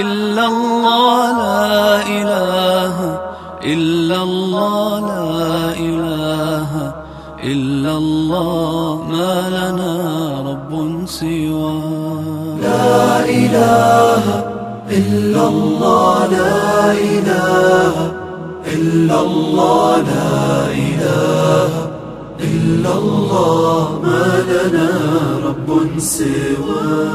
إلا الله لا إله إلا الله لا إله إلا الله ما لنا رب سوى لا إله إلا الله لا إله إلا الله لا إله إلا الله ما لنا رب سوى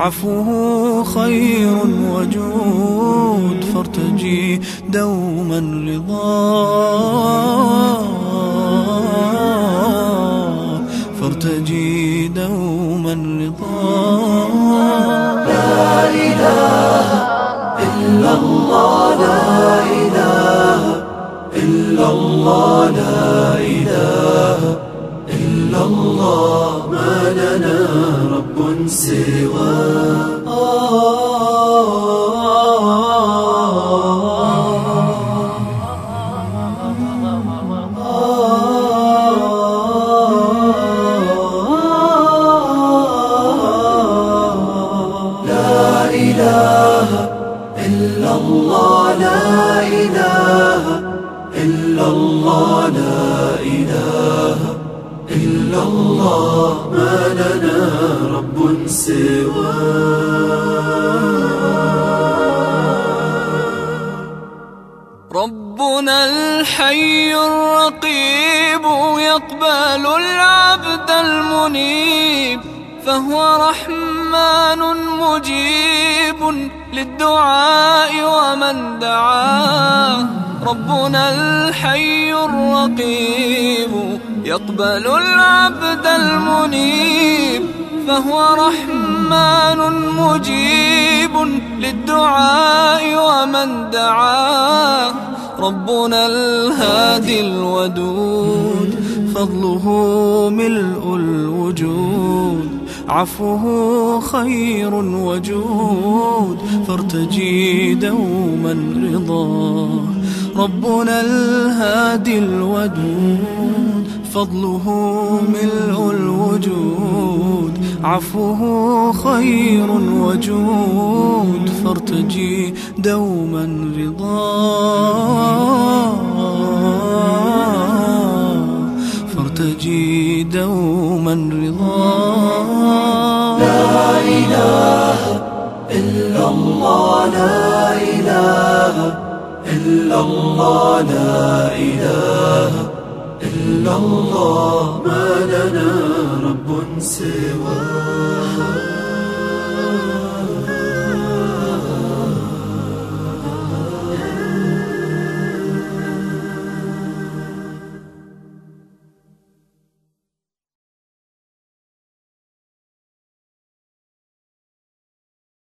عفوه خير وجود فارتجي دوما رضا. فارتجي دوما رضا. لا إله إلا الله لا إله إلا الله لا إله إلا الله ما لنا. سواه لا إله إلا الله لا إله إلا الله لا إله إلا الله ما لنا رب سواه. ربنا الحي الرقيب يقبل العبد المنيب فهو رحمن مجيب للدعاء ومن دعاه. ربنا الحي الرقيب يقبل العبد المنيب فهو رحمن مجيب للدعاء ومن دعاه. ربنا الهادي الودود فضله ملء الوجود. عفوه خير وجود فارتجي دوما رضا ربنا الهادي الودود فضله ملء الوجود عفوه خير وجود فارتجي دوما رضا. فارتجي دوما رضا. لا إله إلا الله لا إله إلا الله لا إله إلا الله. ما لنا رب سواه.